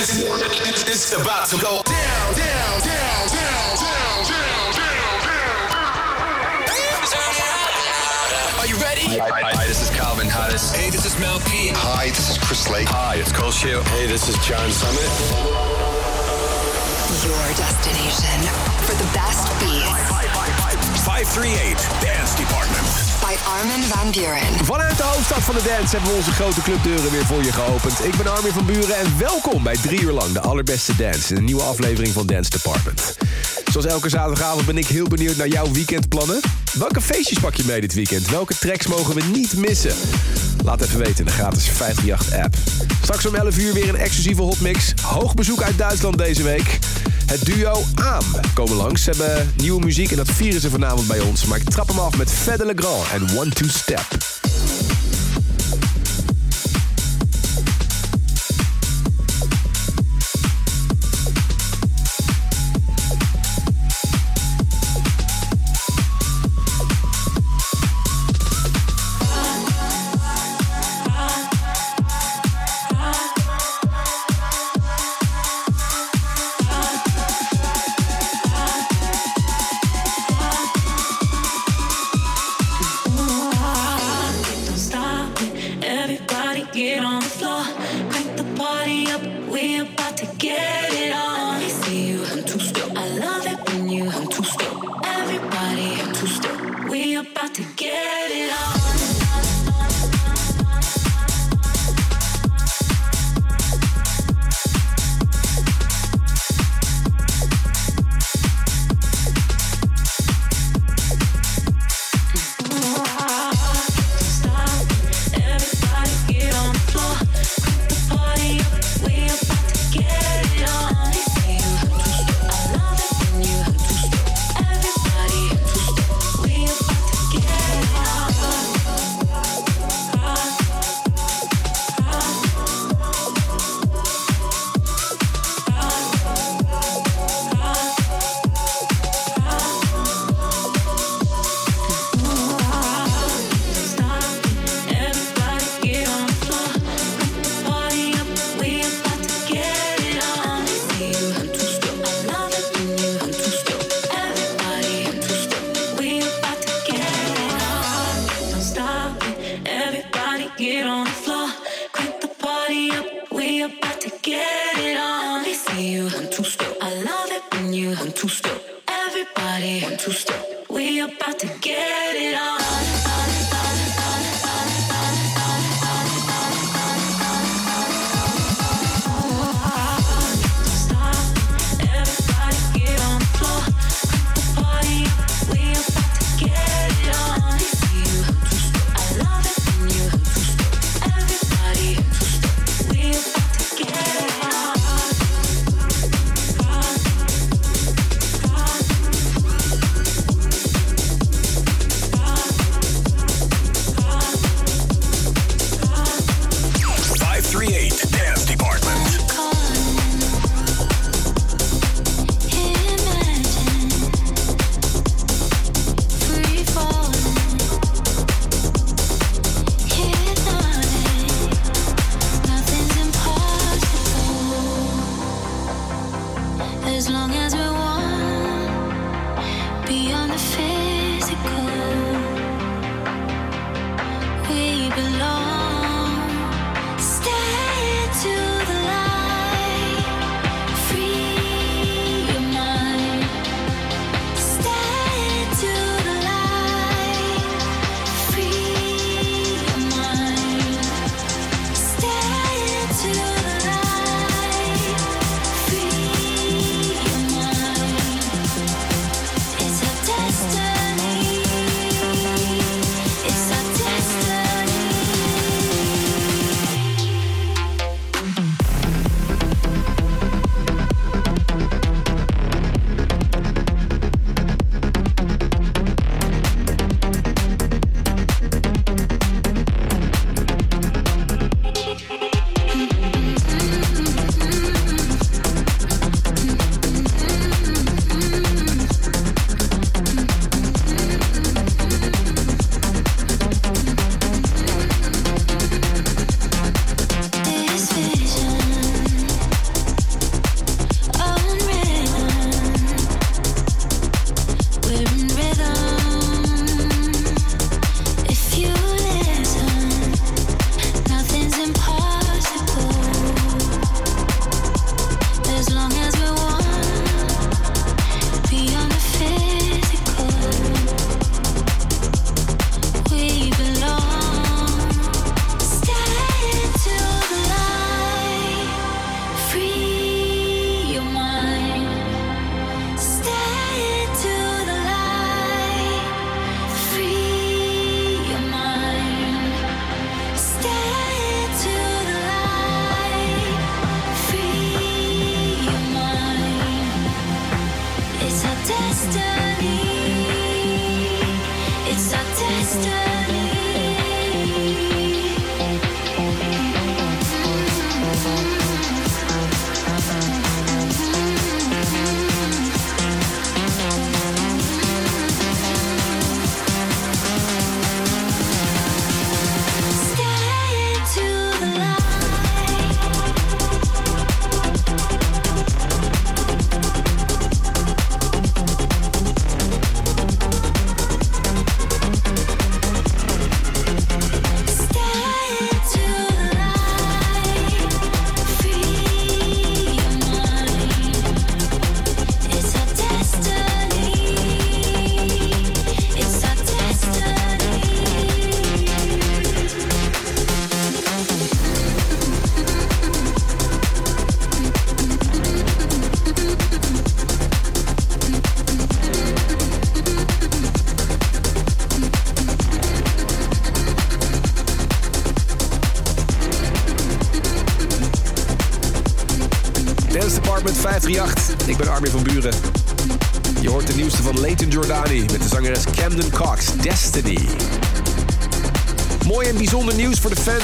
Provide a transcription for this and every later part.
It's about to go down, down, down, down, down, down, down. Are you ready? Hi, hi, this is Calvin Harris. Hey, this is Mel P. Hi, this is Chris Lake. Hi, it's Cole Shield. Hey, this is John Summit. Your destination for the best beats 538 Dance Department. By Armin van Buren. Vanuit de hoofdstad van de dance hebben we onze grote clubdeuren weer voor je geopend. Ik ben Armin van Buren en welkom bij drie uur lang de allerbeste dance een nieuwe aflevering van Dance Department. Zoals elke zaterdagavond ben ik heel benieuwd naar jouw weekendplannen. Welke feestjes pak je mee dit weekend? Welke tracks mogen we niet missen? Laat even weten in de gratis 538-app. Straks om 11 uur weer een exclusieve hotmix. Hoog bezoek uit Duitsland deze week. Het duo Aam komen langs. Ze hebben nieuwe muziek en dat vieren ze vanavond bij ons. Maar ik trap hem af met Fedde Legrand en One Two Step.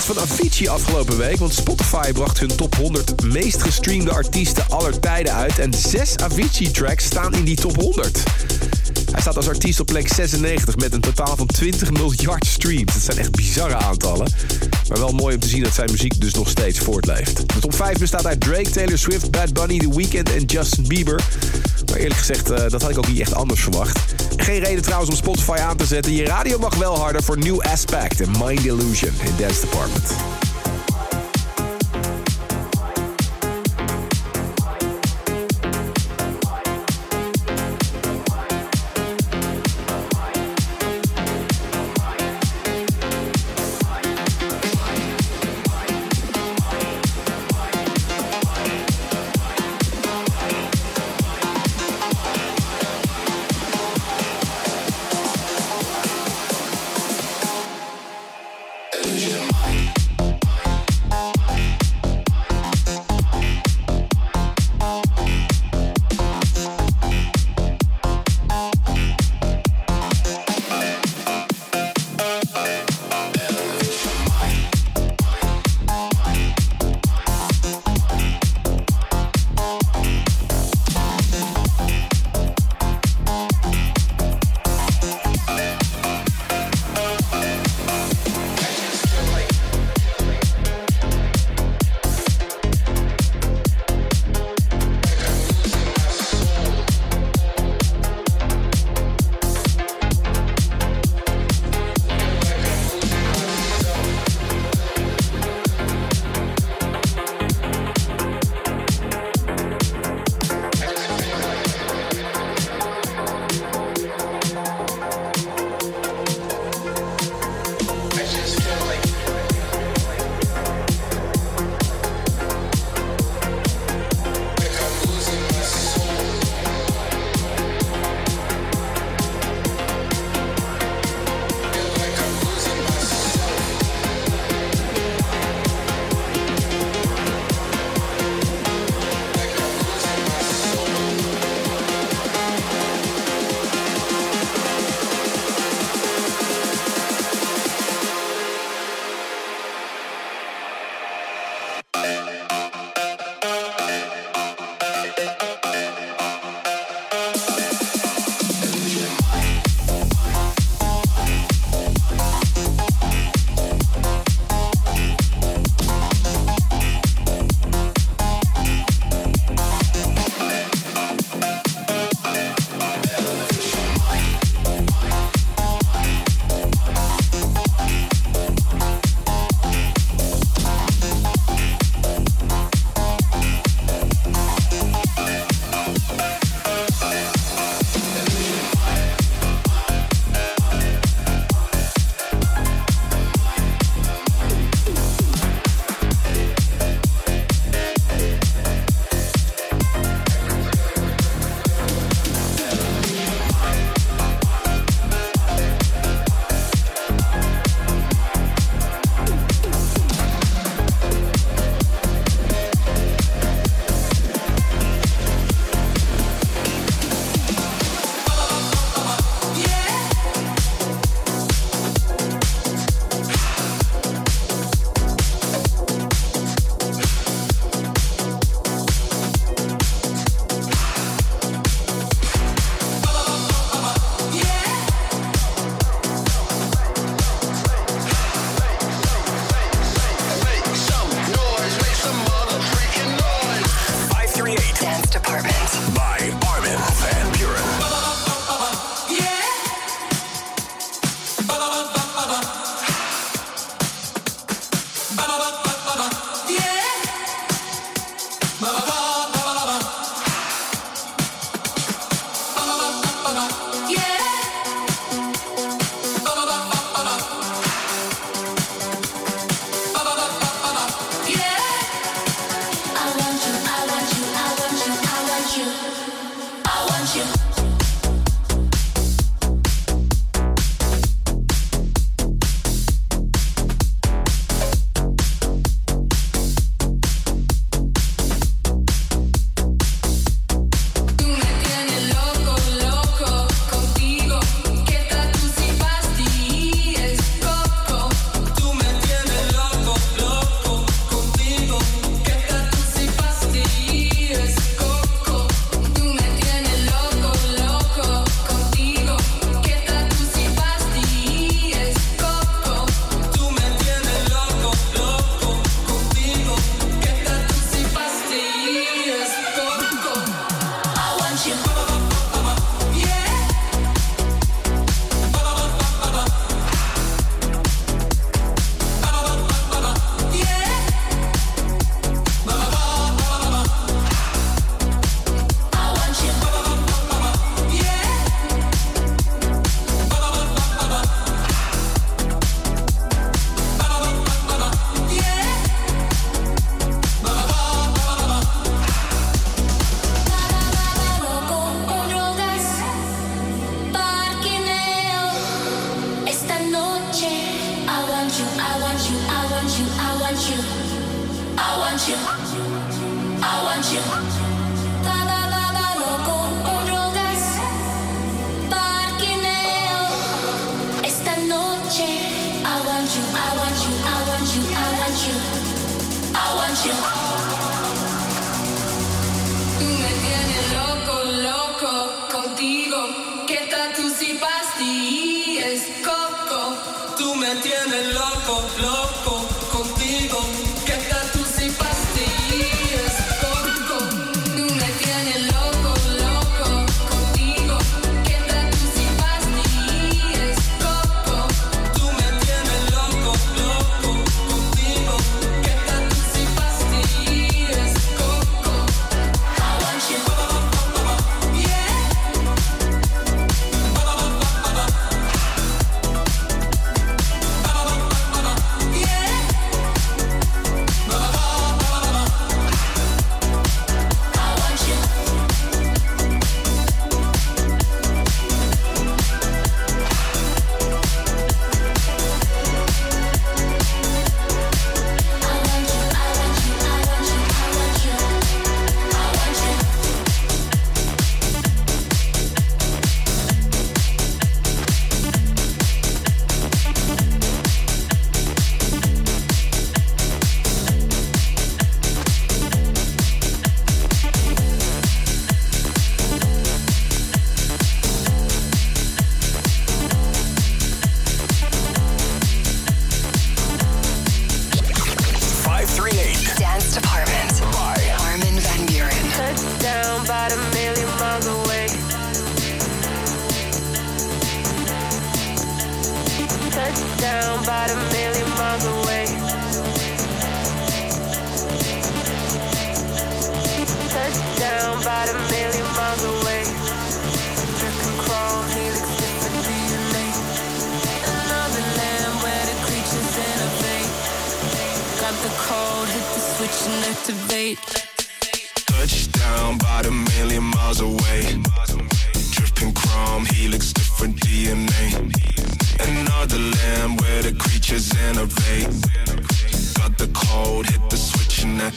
Van Avicii afgelopen week. Want Spotify bracht hun top 100 meest gestreamde artiesten aller tijden uit. En zes Avicii-tracks staan in die top 100. Hij staat als artiest op plek 96 met een totaal van 20 miljard streams. Dat zijn echt bizarre aantallen. Maar wel mooi om te zien dat zijn muziek dus nog steeds voortleeft. De top 5 bestaat uit Drake, Taylor Swift, Bad Bunny, The Weeknd en Justin Bieber. Maar eerlijk gezegd, eh, dat had ik ook niet echt anders verwacht. Geen reden trouwens om Spotify aan te zetten. Je radio mag wel harder voor New Aspect en Mind Illusion in Dance Department.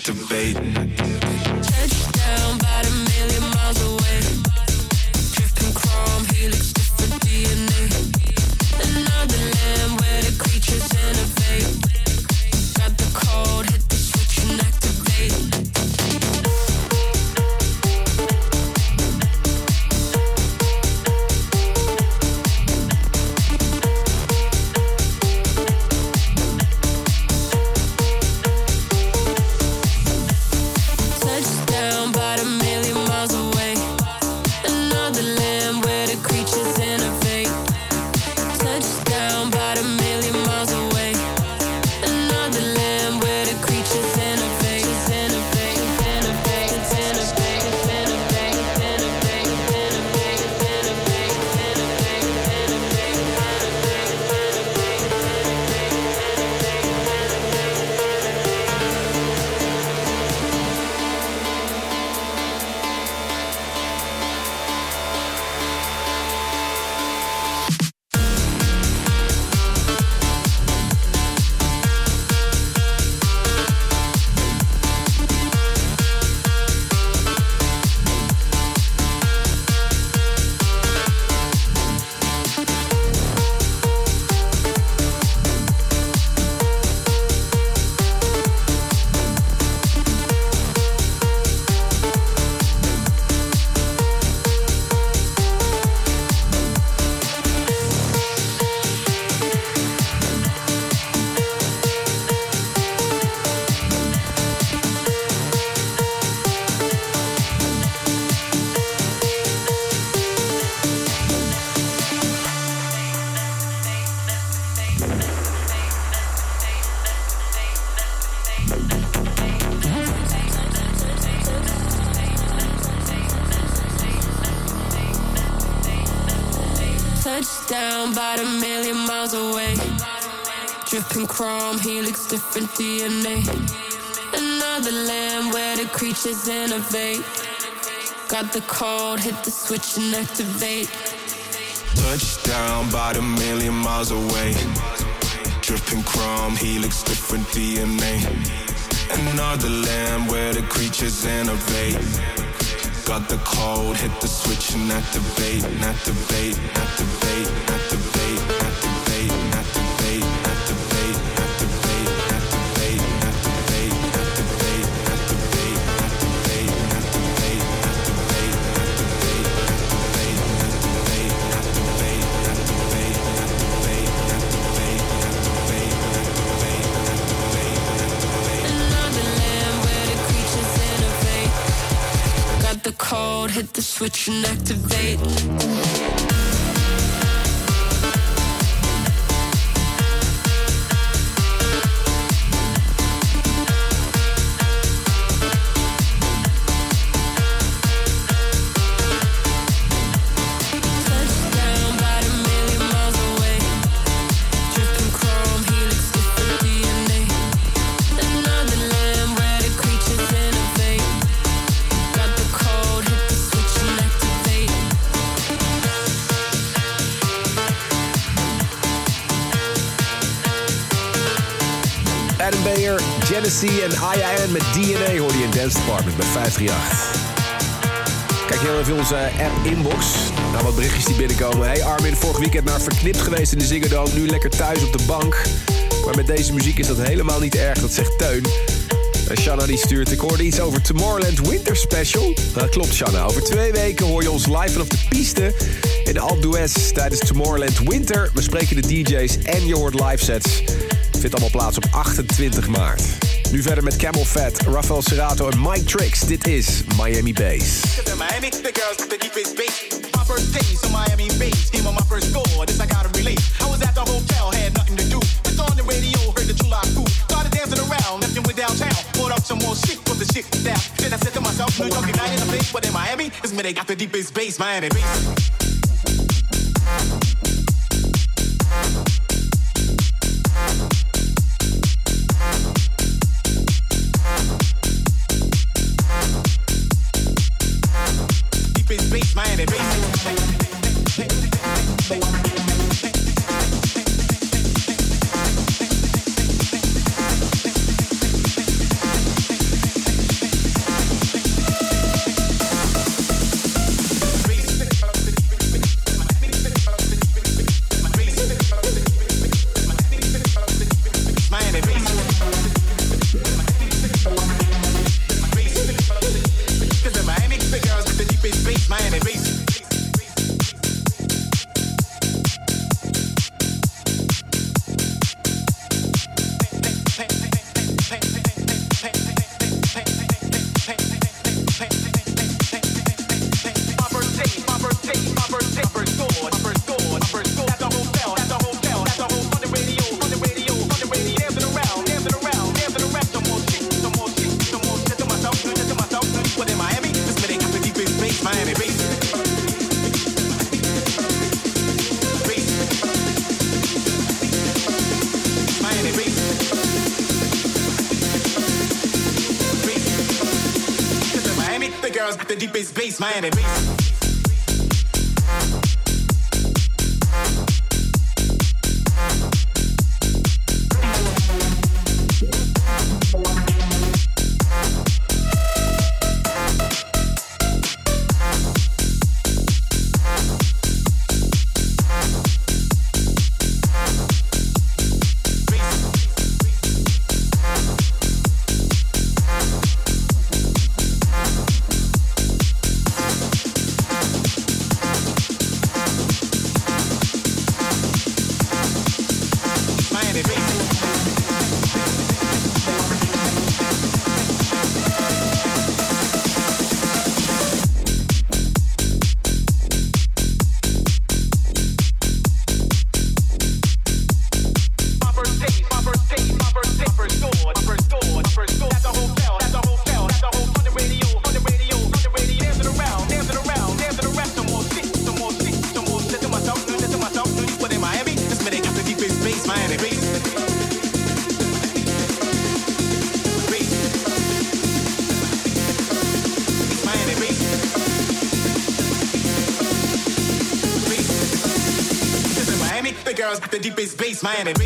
debating. Creatures innovate. Got the code, hit the switch and activate. Touchdown, about a million miles away. Dripping chrome, helix, different DNA. Another land where the creatures innovate. Got the code, hit the switch and activate, activate, activate, activate, activate, switch and activate. Genesee en IAN met DNA hoorde je in Dance Department bij 538. Kijk heel even in onze app Inbox. Nou, wat berichtjes die binnenkomen. Hey Armin, vorig weekend naar Verknipt geweest in de Ziggo Dome. Nu lekker thuis op de bank. Maar met deze muziek is dat helemaal niet erg, dat zegt Teun. En Shanna die stuurt, ik hoorde iets over Tomorrowland Winter Special. Dat klopt Shanna, over twee weken hoor je ons live vanaf de piste in de Alpe tijdens Tomorrowland Winter. We spreken de DJ's en je hoort live sets. Vindt allemaal plaats op 28 maart. Nu verder met Camel Fat, Rafael Serrato en Mike Tricks. Dit is Miami Bass. Miami, they got the deepest bass, Miami bass. Miami. bass, Miami.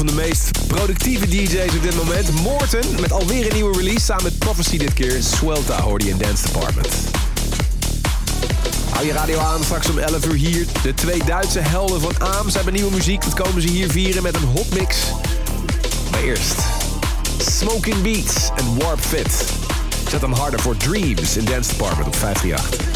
Een van de meest productieve DJ's op dit moment. Morton met alweer een nieuwe release. Samen met Prophecy dit keer. Swelta hoorde je in Dance Department. Hou je radio aan, straks om 11 uur hier. De twee Duitse helden van Aam. Ze hebben nieuwe muziek. Dat komen ze hier vieren met een hotmix. Maar eerst... Smoking Beats en Warp Fit. Zet hem harder voor Dreams in Dance Department op 538.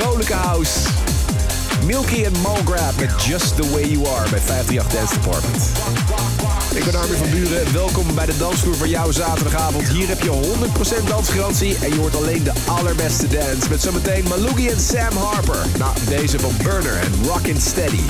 vrolijke house. Milky en Malgrab met Just The Way You Are bij 538 Dance Department. Ik ben Armin van Buren. Welkom bij de dansvloer van jouw zaterdagavond. Hier heb je 100% dansgarantie en je hoort alleen de allerbeste dance. Met zometeen Malugi en Sam Harper. Nou, deze van Burner en Rockin' Steady.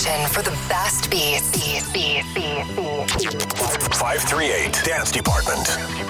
Destination for the best beats. Beat, beat, beat, beat. 538 Dance Department.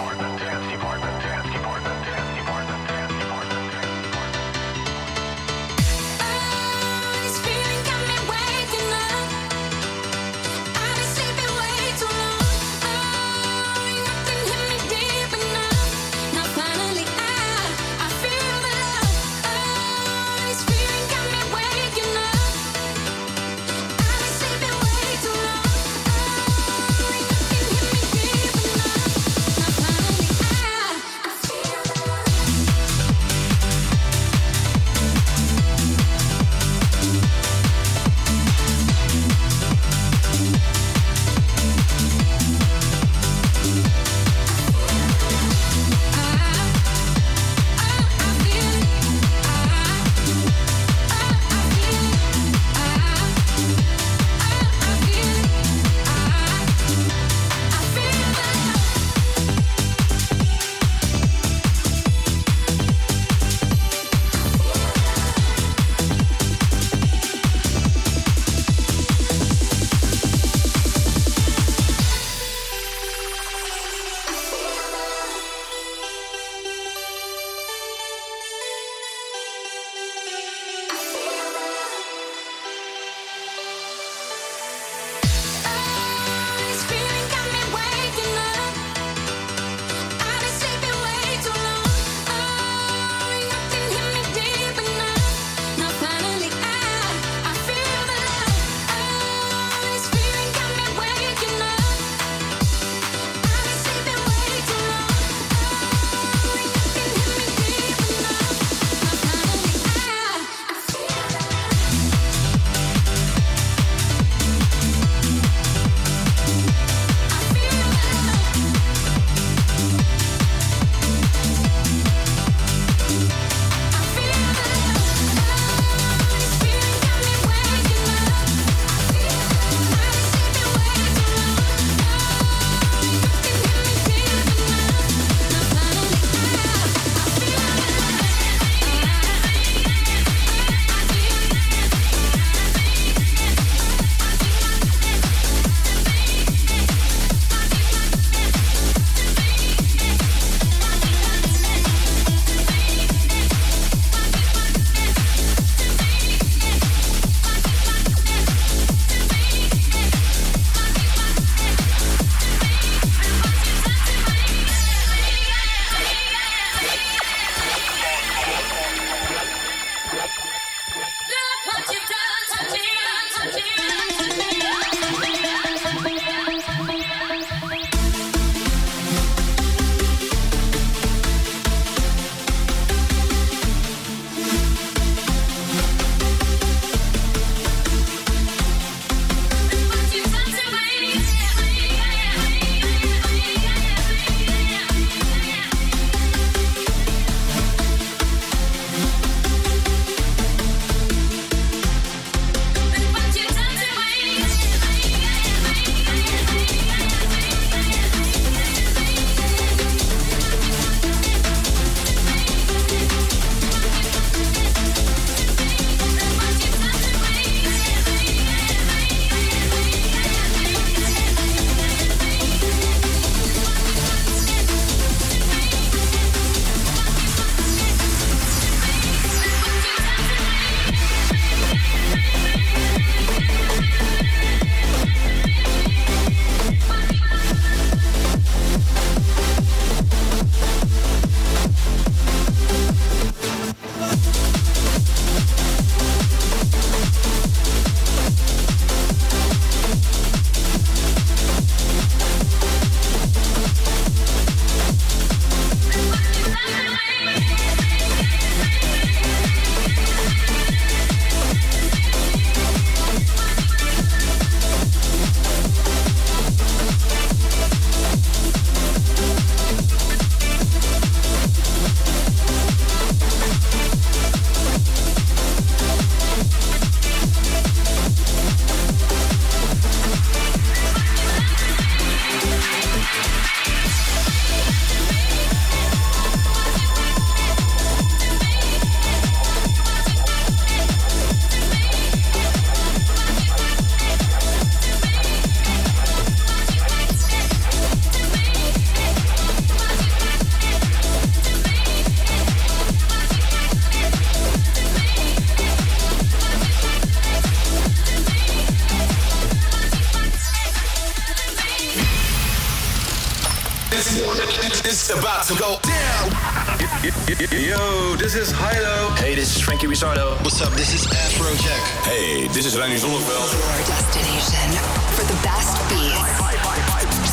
This is Hilo. Hey, this is Frankie Risardo. What's up? This is Afrojack. Hey, this is Lenny Zonneveld. Your destination for the best beats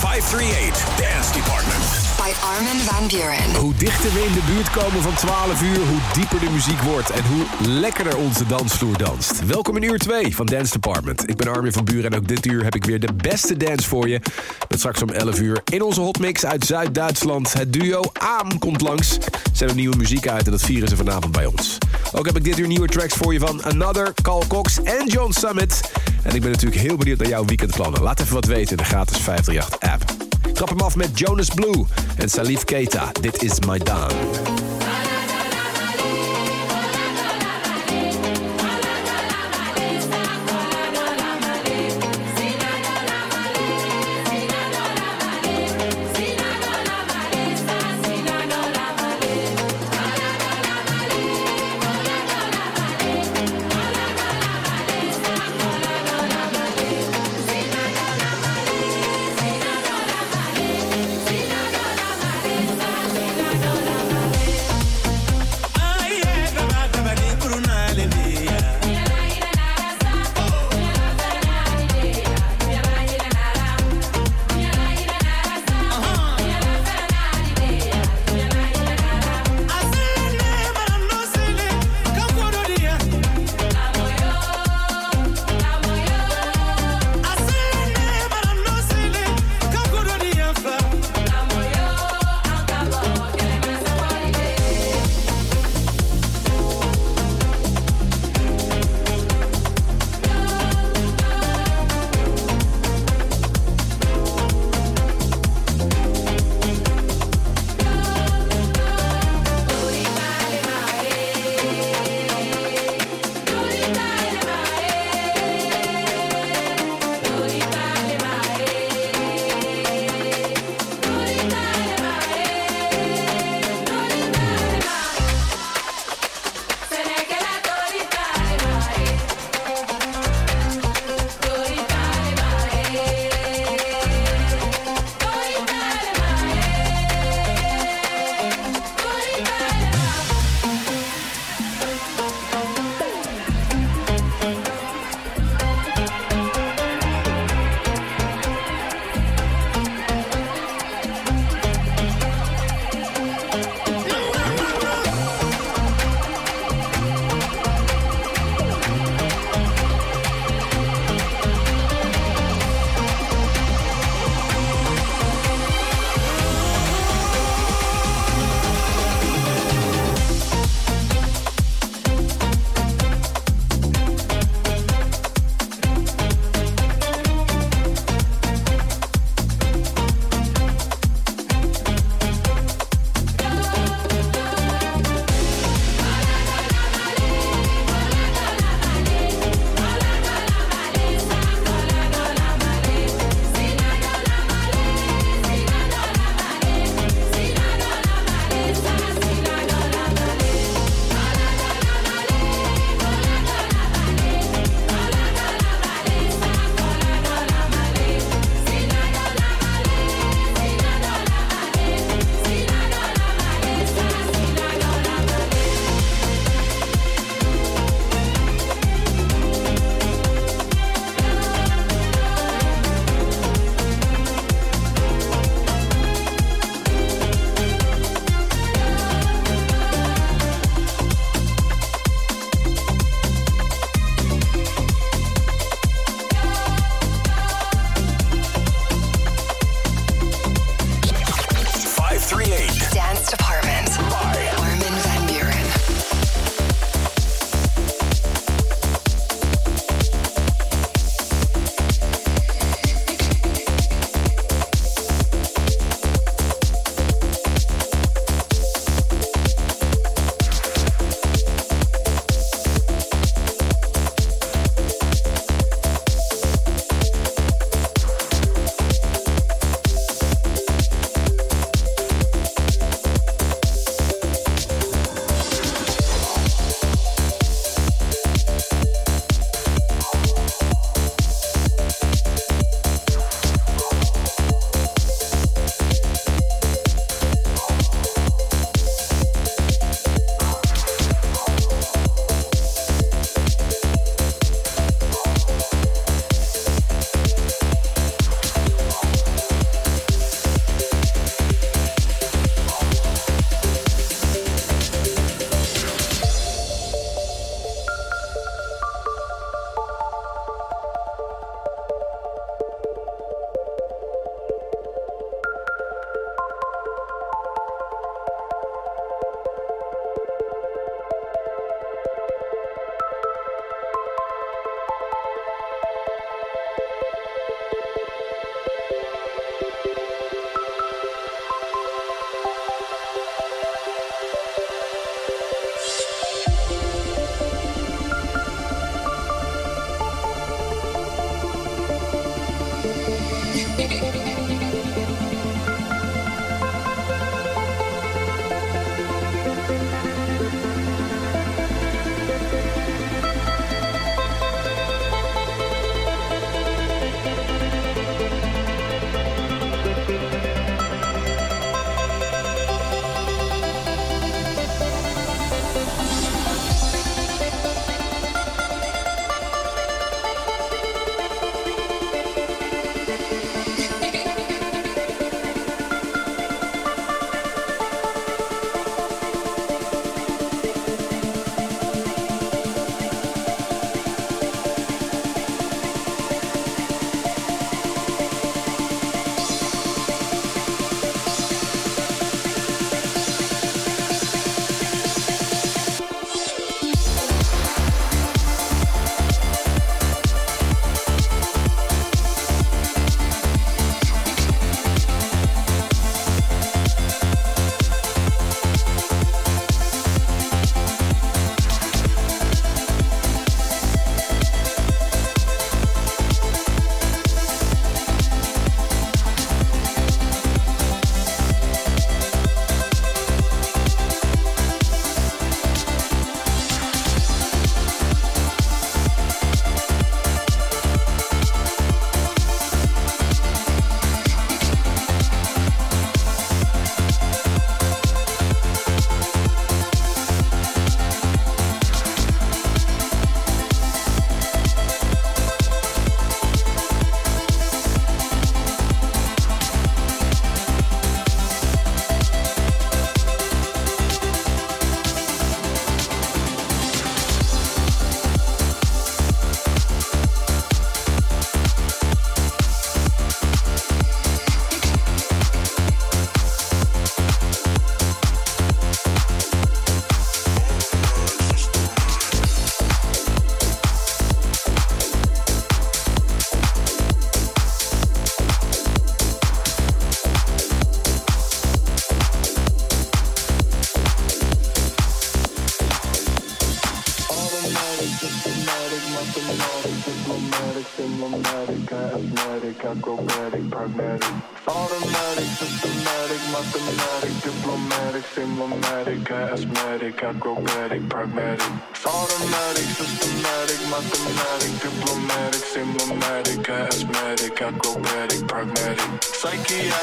538 Dance Department. by Armin van Buren. Hoe dichter we in de buurt komen van 12 uur, hoe dieper de muziek wordt en hoe lekkerder onze dansvloer danst. Welkom in uur 2 van Dance Department. Ik ben Armin van Buren en ook dit uur heb ik weer de beste dance voor je. Met straks om 11 uur in onze hotmix uit Zuid-Duitsland. Het duo Aam komt langs. Ze hebben nieuwe muziek uit en dat vieren ze vanavond bij ons. Ook heb ik dit uur nieuwe tracks voor je van Another, Carl Cox en John Summit. En ik ben natuurlijk heel benieuwd naar jouw weekendplannen. Laat even wat weten in de gratis 538-app. Trap hem af met Jonas Blue en Salif Keita. Dit is Maidan.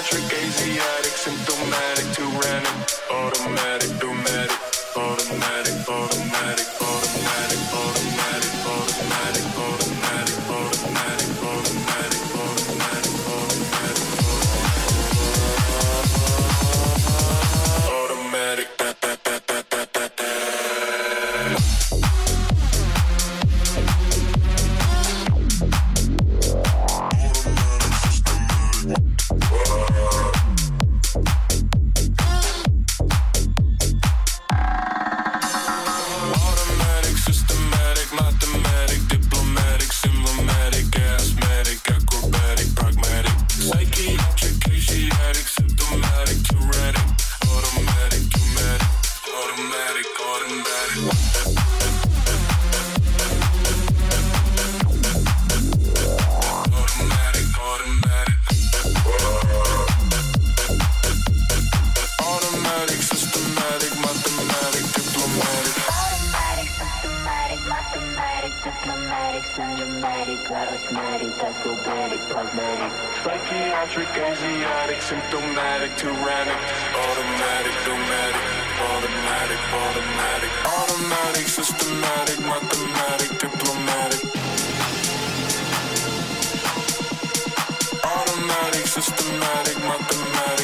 Patrick Casey. symptomatic, syndromatic, automatic, acrobatic, pragmatic. Psychiatric, Asiatic, symptomatic, tyrannic, automatic, nomadic, automatic, automatic, automatic, systematic, mathematic, diplomatic. Automatic, systematic, mathematic.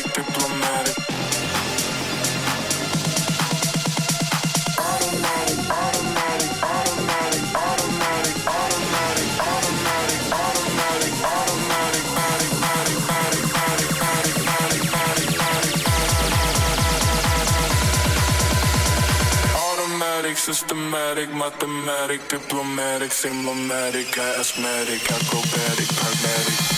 Systematic, mathematic, diplomatic, symptomatic, asthmatic, acrobatic, pragmatic.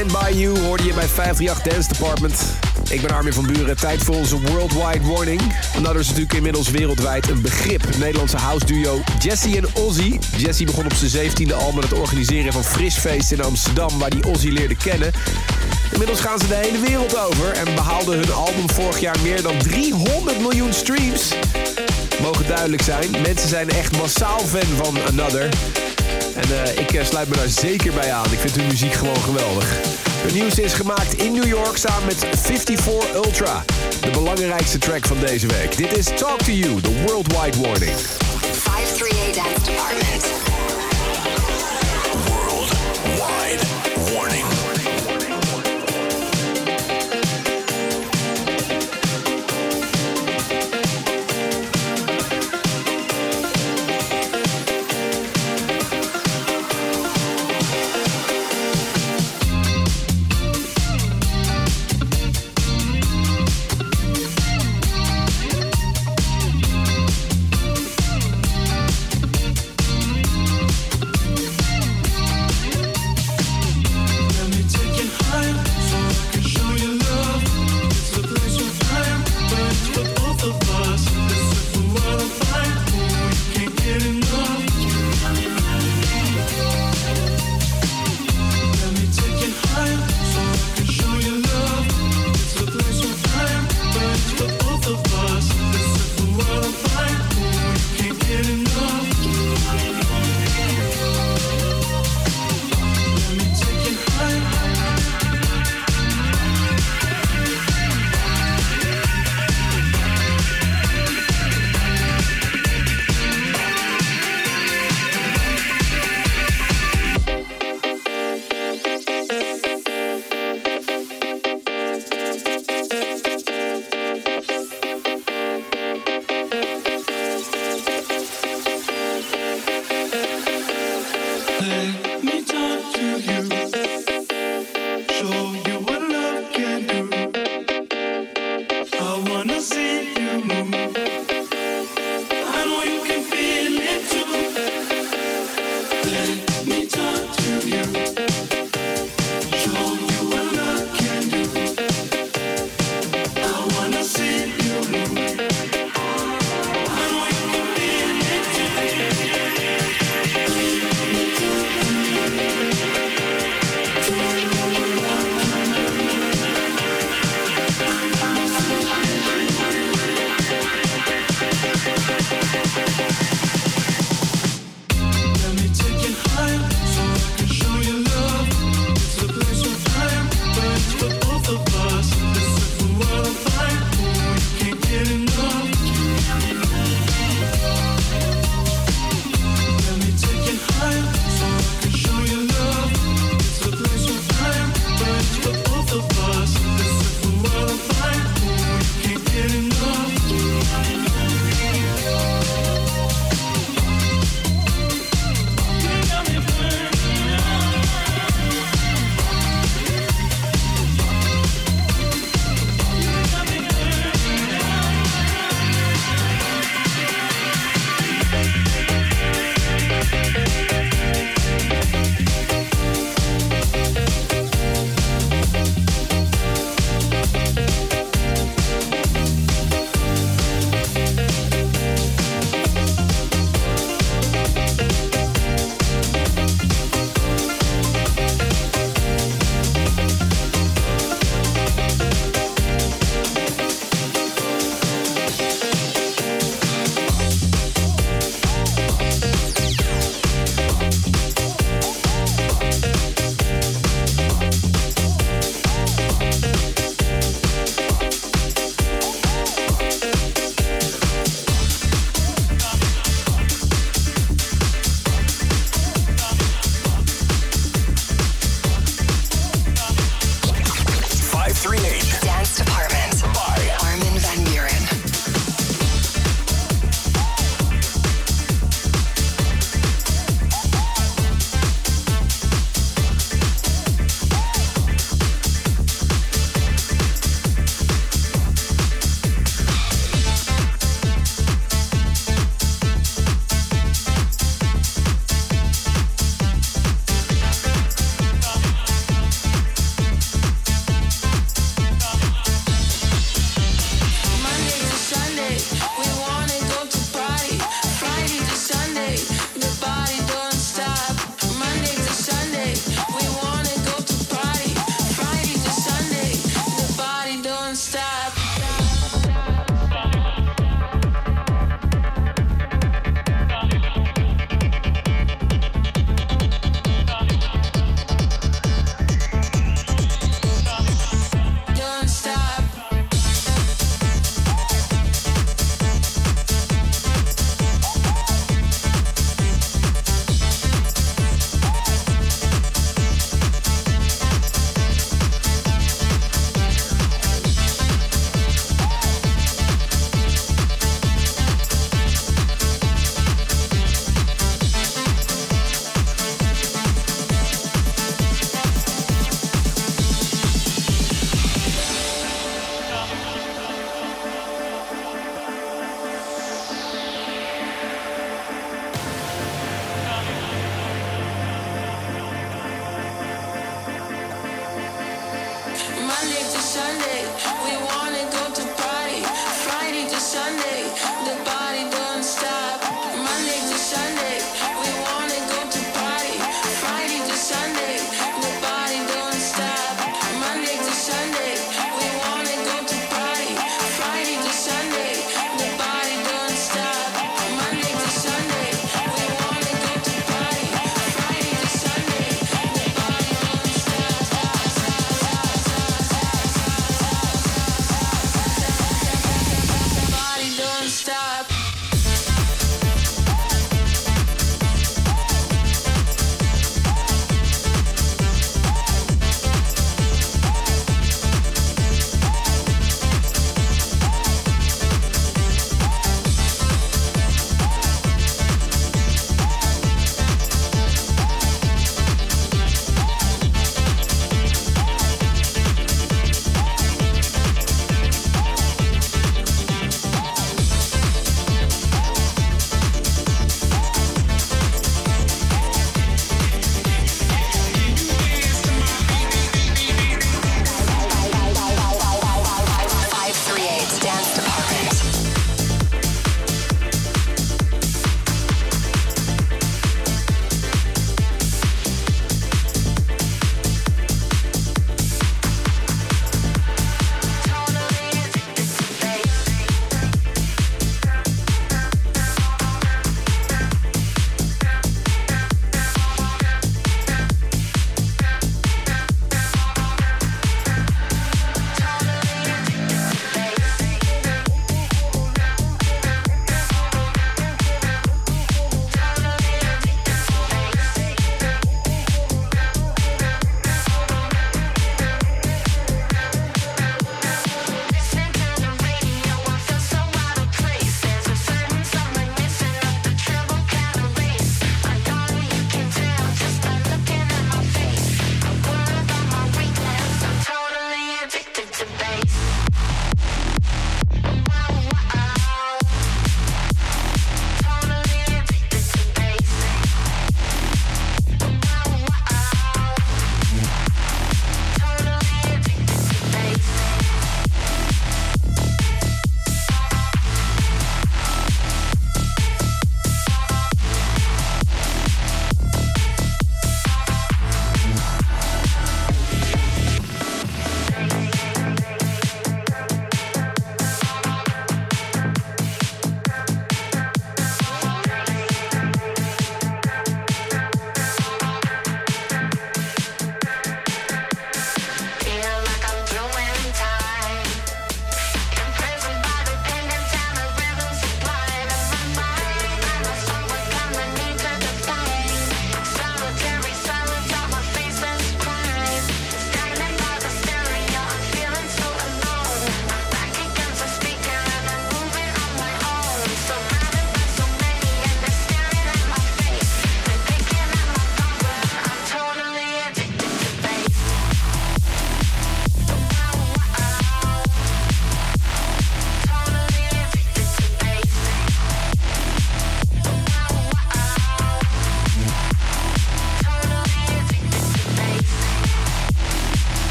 Stand By You hoorde je bij 538 Dance Department. Ik ben Armin van Buren, tijd voor onze Worldwide Warning. Another is natuurlijk inmiddels wereldwijd een begrip. Nederlandse house duo Jesse en Ozzy. Jesse begon op zijn 17e al met het organiseren van Frisfeest in Amsterdam... waar die Ozzy leerde kennen. Inmiddels gaan ze de hele wereld over en behaalden hun album vorig jaar meer dan 300 miljoen streams. Mogen duidelijk zijn, mensen zijn echt massaal fan van Another. Eh, ik eh, sluit me daar zeker bij aan. Ik vind hun muziek gewoon geweldig. Hun nieuws is gemaakt in New York samen met 54 Ultra. De belangrijkste track van deze week. Dit is Talk to You, the Worldwide Warning.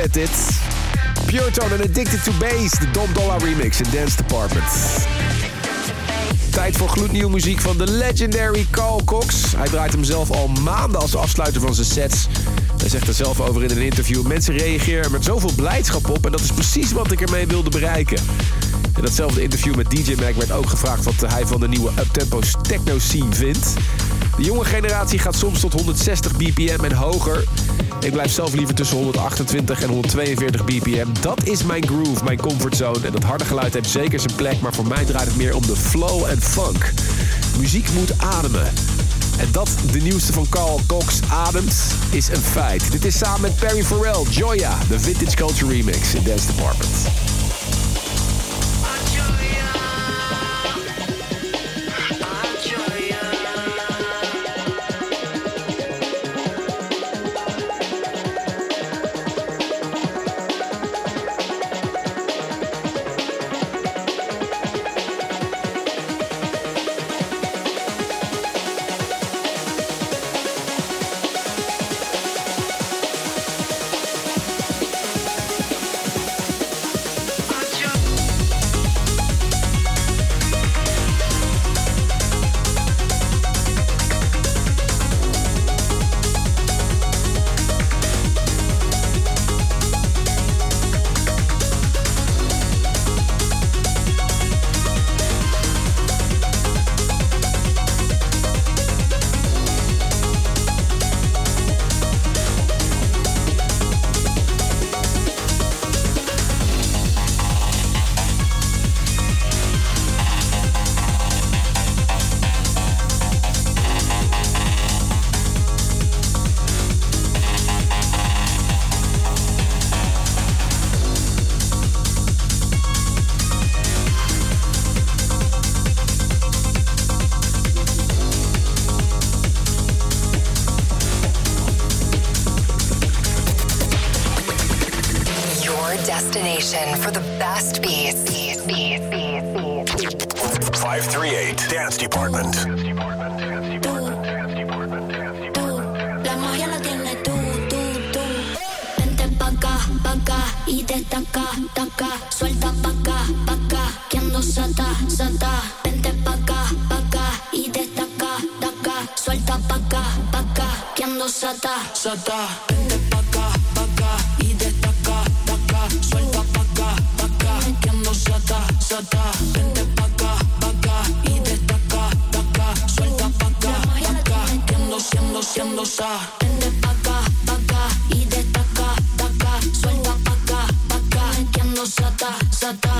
Vet dit. Pure Tone en Addicted to Bass, de Dom Dollar remix in Dance Department. Tijd voor gloednieuwe muziek van de legendary Carl Cox. Hij draait hem zelf al maanden als afsluiter van zijn sets. Hij zegt er zelf over in een interview. Mensen reageren met zoveel blijdschap op en dat is precies wat ik ermee wilde bereiken. In datzelfde interview met DJ Mac werd ook gevraagd wat hij van de nieuwe uptempo techno scene vindt. De jonge generatie gaat soms tot 160 bpm en hoger. Ik blijf zelf liever tussen 128 en 142 bpm. Dat is mijn groove, mijn comfortzone. En dat harde geluid heeft zeker zijn plek, maar voor mij draait het meer om de flow en funk. Muziek moet ademen. En dat de nieuwste van Carl Cox ademt, is een feit. Dit is samen met Perry Farrell, Joya, de Vintage Culture Remix in Dance Department.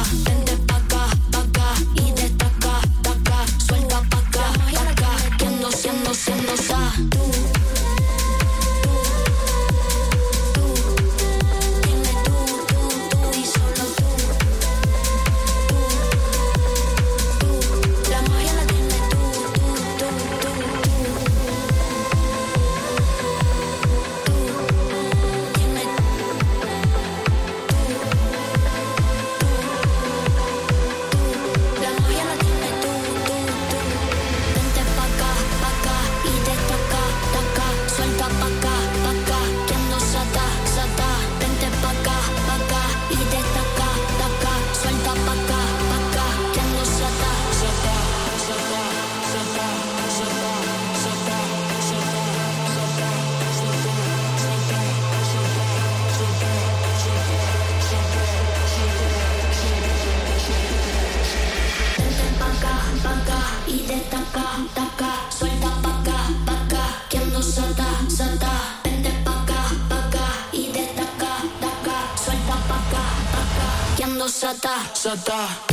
and só tá, só tá.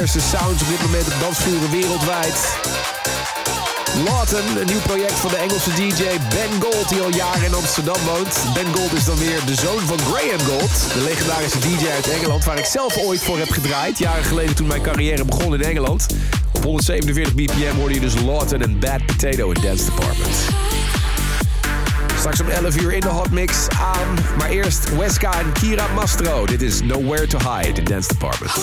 Populairste sounds op dit moment op dansvloeren wereldwijd. Lawton, een nieuw project van de Engelse DJ Ben Gold... die al jaren in Amsterdam woont. Ben Gold is dan weer de zoon van Graham Gold... de legendarische DJ uit Engeland... waar ik zelf ooit voor heb gedraaid. Jaren geleden toen mijn carrière begon in Engeland. Op 147 bpm hoorde je dus Lawton en Bad Potato in Dance Department. Straks om 11 uur in de Hot Mix aan. Maar eerst Weska en Kira Mastro. Dit is Nowhere to Hide in Dance Department.